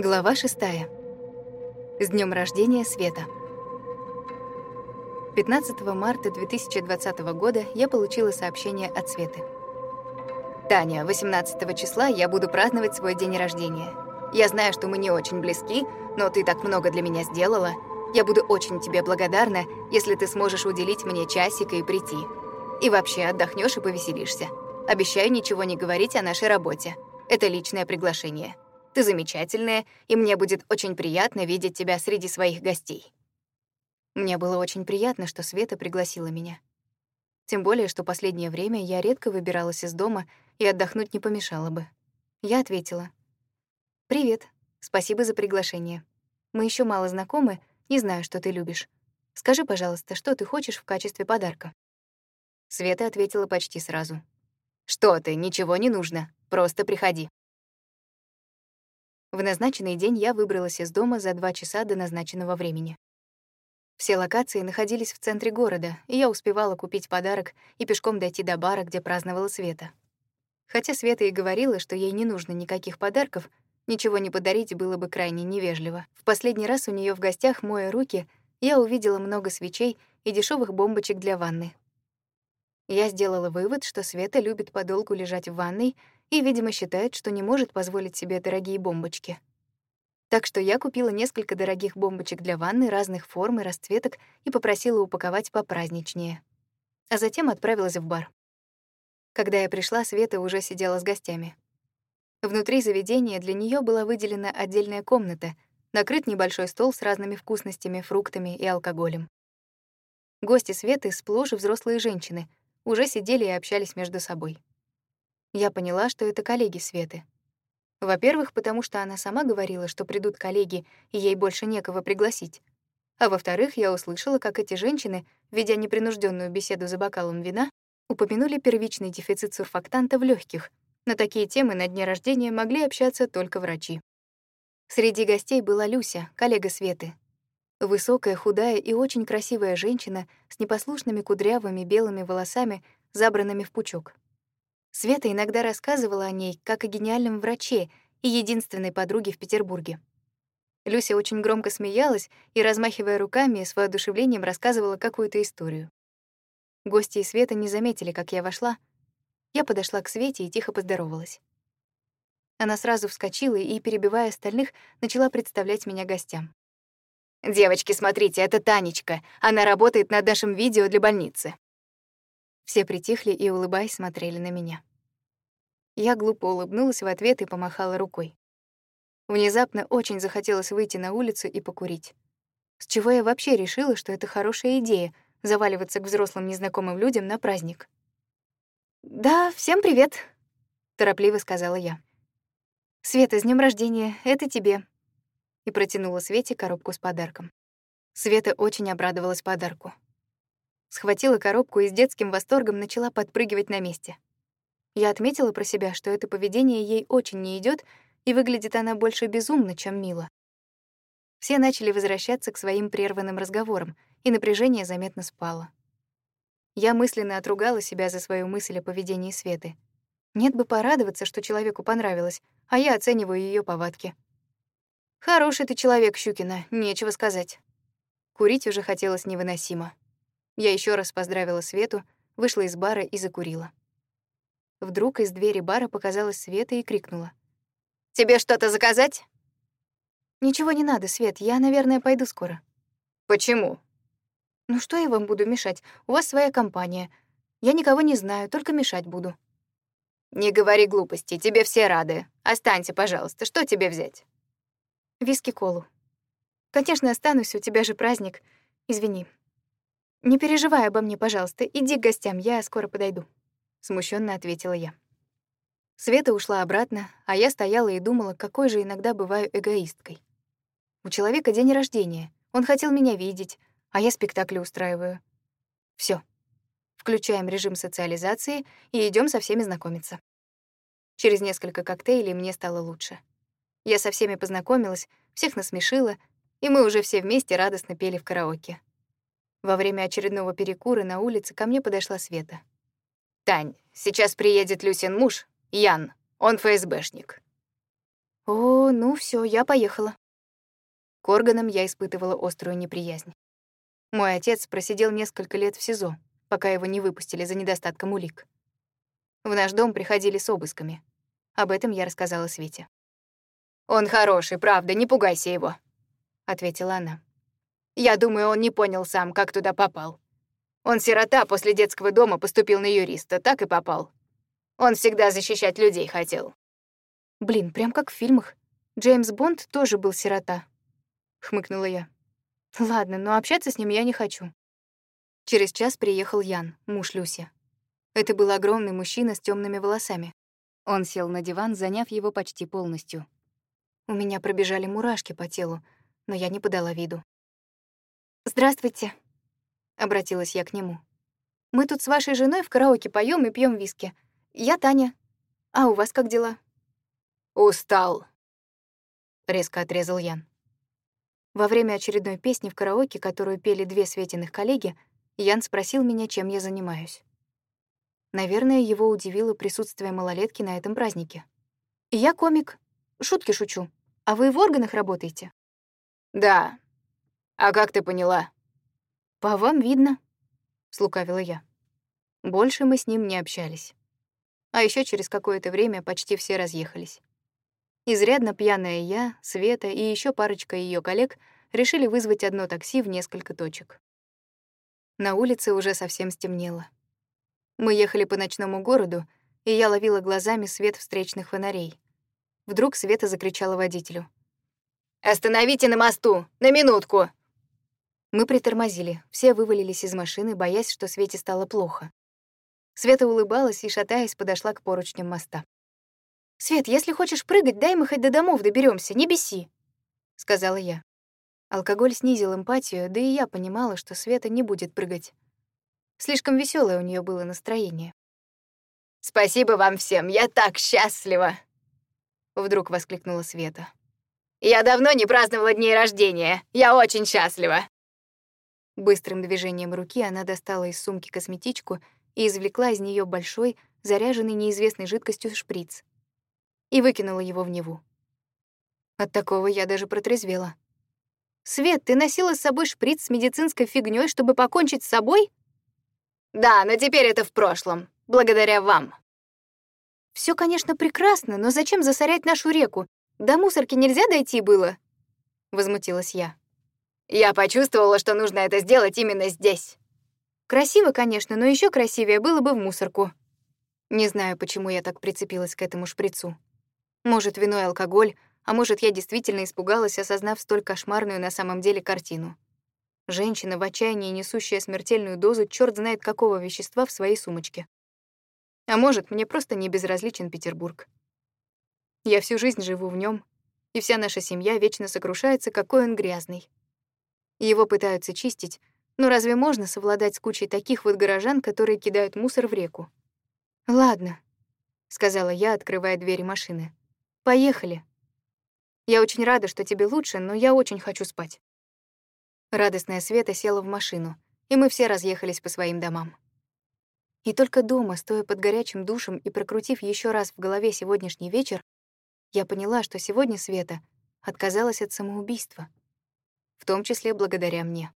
Глава шестая. С днем рождения Света. 15 марта 2020 года я получила сообщение от Светы. «Таня, 18 числа я буду праздновать свой день рождения. Я знаю, что мы не очень близки, но ты так много для меня сделала. Я буду очень тебе благодарна, если ты сможешь уделить мне часик и прийти. И вообще отдохнешь и повеселишься. Обещаю ничего не говорить о нашей работе. Это личное приглашение». Ты замечательная, и мне будет очень приятно видеть тебя среди своих гостей». Мне было очень приятно, что Света пригласила меня. Тем более, что последнее время я редко выбиралась из дома, и отдохнуть не помешало бы. Я ответила. «Привет. Спасибо за приглашение. Мы еще мало знакомы, не знаю, что ты любишь. Скажи, пожалуйста, что ты хочешь в качестве подарка?» Света ответила почти сразу. «Что ты, ничего не нужно. Просто приходи». В назначенный день я выбралась из дома за два часа до назначенного времени. Все локации находились в центре города, и я успевала купить подарок и пешком дойти до бара, где праздновала Света. Хотя Света и говорила, что ей не нужно никаких подарков, ничего не подарить было бы крайне невежливо. В последний раз у нее в гостях, моя руки, я увидела много свечей и дешевых бомбочек для ванны. Я сделала вывод, что Света любит подолгу лежать в ванной и, видимо, считает, что не может позволить себе дорогие бомбочки. Так что я купила несколько дорогих бомбочек для ванны разных форм и расцветок и попросила упаковать попраздничнее. А затем отправилась в бар. Когда я пришла, Света уже сидела с гостями. Внутри заведения для нее была выделена отдельная комната, накрыт небольшой стол с разными вкусностями, фруктами и алкоголем. Гости Светы, сплошь взрослые женщины, уже сидели и общались между собой я поняла, что это коллеги Светы. Во-первых, потому что она сама говорила, что придут коллеги, и ей больше некого пригласить. А во-вторых, я услышала, как эти женщины, ведя непринужденную беседу за бокалом вина, упомянули первичный дефицит сурфактанта в легких. На такие темы на дне рождения могли общаться только врачи. Среди гостей была Люся, коллега Светы. Высокая, худая и очень красивая женщина с непослушными кудрявыми белыми волосами, забранными в пучок. Света иногда рассказывала о ней как о гениальном враче и единственной подруге в Петербурге. Люся очень громко смеялась и, размахивая руками, с воодушевлением рассказывала какую-то историю. Гости и Света не заметили, как я вошла. Я подошла к Свете и тихо поздоровалась. Она сразу вскочила и, перебивая остальных, начала представлять меня гостям. «Девочки, смотрите, это Танечка. Она работает над нашим видео для больницы. Все притихли и, улыбаясь, смотрели на меня. Я глупо улыбнулась в ответ и помахала рукой. Внезапно очень захотелось выйти на улицу и покурить. С чего я вообще решила, что это хорошая идея — заваливаться к взрослым незнакомым людям на праздник? «Да, всем привет», — торопливо сказала я. «Света, с днем рождения, это тебе». И протянула Свете коробку с подарком. Света очень обрадовалась подарку. Схватила коробку и с детским восторгом начала подпрыгивать на месте. Я отметила про себя, что это поведение ей очень не идет, и выглядит она больше безумно, чем мило. Все начали возвращаться к своим прерванным разговорам, и напряжение заметно спало. Я мысленно отругала себя за свою мысль о поведении Светы. Нет бы порадоваться, что человеку понравилось, а я оцениваю ее повадки. Хороший ты человек, Щукина, нечего сказать. Курить уже хотелось невыносимо. Я еще раз поздравила Свету, вышла из бара и закурила. Вдруг из двери бара показалась Света и крикнула. «Тебе что-то заказать?» «Ничего не надо, Свет, я, наверное, пойду скоро». «Почему?» «Ну что я вам буду мешать? У вас своя компания. Я никого не знаю, только мешать буду». «Не говори глупости, тебе все рады. Останься, пожалуйста, что тебе взять?» «Виски-колу». «Конечно, останусь, у тебя же праздник. Извини, «Не переживай обо мне, пожалуйста. Иди к гостям, я скоро подойду», — смущенно ответила я. Света ушла обратно, а я стояла и думала, какой же иногда бываю эгоисткой. У человека день рождения, он хотел меня видеть, а я спектакли устраиваю. Все. Включаем режим социализации и идем со всеми знакомиться. Через несколько коктейлей мне стало лучше. Я со всеми познакомилась, всех насмешила, и мы уже все вместе радостно пели в караоке. Во время очередного перекура на улице ко мне подошла Света. «Тань, сейчас приедет Люсин муж, Ян. Он ФСБшник». О, ну все, я поехала. К органам я испытывала острую неприязнь. Мой отец просидел несколько лет в СИЗО, пока его не выпустили за недостатком улик. В наш дом приходили с обысками. Об этом я рассказала Свете. «Он хороший, правда, не пугайся его», — ответила она. «Я думаю, он не понял сам, как туда попал. Он сирота, после детского дома поступил на юриста, так и попал. Он всегда защищать людей хотел». «Блин, прям как в фильмах. Джеймс Бонд тоже был сирота», — хмыкнула я. «Ладно, но общаться с ним я не хочу». Через час приехал Ян, муж Люси. Это был огромный мужчина с темными волосами. Он сел на диван, заняв его почти полностью. У меня пробежали мурашки по телу, но я не подала виду. «Здравствуйте», обратилась я к нему. Мы тут с вашей женой в караоке поем и пьем виски. Я Таня. А у вас как дела? Устал, резко отрезал Ян. Во время очередной песни в караоке, которую пели две Светиных коллеги, Ян спросил меня, чем я занимаюсь. Наверное, его удивило присутствие малолетки на этом празднике. «Я комик. Шутки шучу. А вы в органах работаете?» «Да. А как ты поняла?» «По вам видно», — слукавила я. Больше мы с ним не общались. А еще через какое-то время почти все разъехались. Изрядно пьяная я, Света и еще парочка ее коллег решили вызвать одно такси в несколько точек. На улице уже совсем стемнело. Мы ехали по ночному городу, и я ловила глазами свет встречных фонарей. Вдруг Света закричала водителю. «Остановите на мосту! На минутку!» Мы притормозили, все вывалились из машины, боясь, что Свете стало плохо. Света улыбалась и, шатаясь, подошла к поручням моста. «Свет, если хочешь прыгать, дай мы хоть до домов доберемся, не беси», — сказала я. Алкоголь снизил эмпатию, да и я понимала, что Света не будет прыгать. Слишком веселое у нее было настроение. «Спасибо вам всем, я так счастлива!» Вдруг воскликнула Света. «Я давно не праздновала дней рождения. Я очень счастлива!» Быстрым движением руки она достала из сумки косметичку и извлекла из нее большой, заряженный неизвестной жидкостью шприц. И выкинула его в Неву. От такого я даже протрезвела. «Свет, ты носила с собой шприц с медицинской фигней, чтобы покончить с собой?» «Да, но теперь это в прошлом, благодаря вам». Все, конечно, прекрасно, но зачем засорять нашу реку? До мусорки нельзя дойти было?» — возмутилась я. Я почувствовала, что нужно это сделать именно здесь. Красиво, конечно, но еще красивее было бы в мусорку. Не знаю, почему я так прицепилась к этому шприцу. Может, виной алкоголь, а может, я действительно испугалась, осознав столь кошмарную на самом деле картину. Женщина в отчаянии, несущая смертельную дозу, черт знает какого вещества в своей сумочке. А может, мне просто не безразличен Петербург. Я всю жизнь живу в нем, и вся наша семья вечно сокрушается, какой он грязный. Его пытаются чистить, но разве можно совладать с кучей таких вот горожан, которые кидают мусор в реку? «Ладно», — сказала я, открывая двери машины. «Поехали. Я очень рада, что тебе лучше, но я очень хочу спать». Радостная Света села в машину, и мы все разъехались по своим домам. И только дома, стоя под горячим душем и прокрутив еще раз в голове сегодняшний вечер, я поняла, что сегодня Света отказалась от самоубийства в том числе благодаря мне.